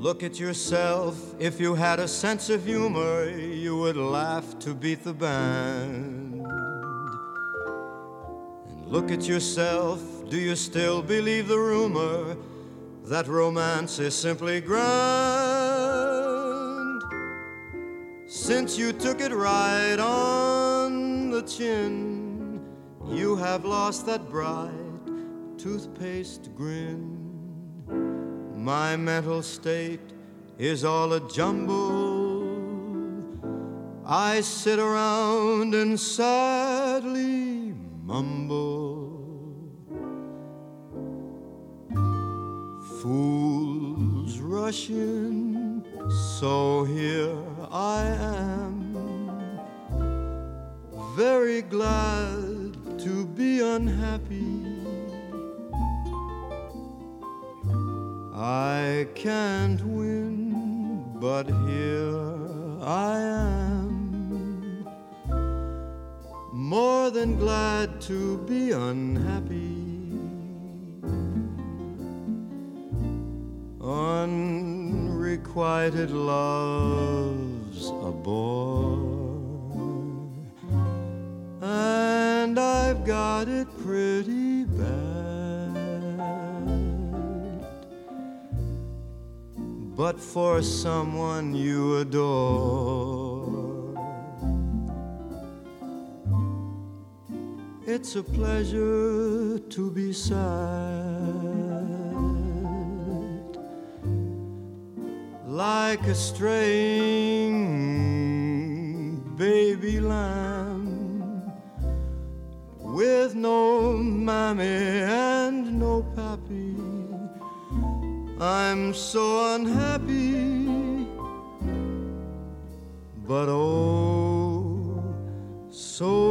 Look at yourself. If you had a sense of humor, you would laugh to beat the band. And look at yourself. Do you still believe the rumor that romance is simply grand? Since you took it right on the chin, you have lost that bright toothpaste grin. My mental state is all a jumble. I sit around and sadly mumble. Fools rush in, so here I am. Very glad to be unhappy. I can't win, but here I am. More than glad to be unhappy. Unrequited love's a bore, and I've got it pretty bad. But for someone you adore, it's a pleasure to be sad. like a straying baby lamb with no mammy and no pappy. I'm so unhappy, but oh, so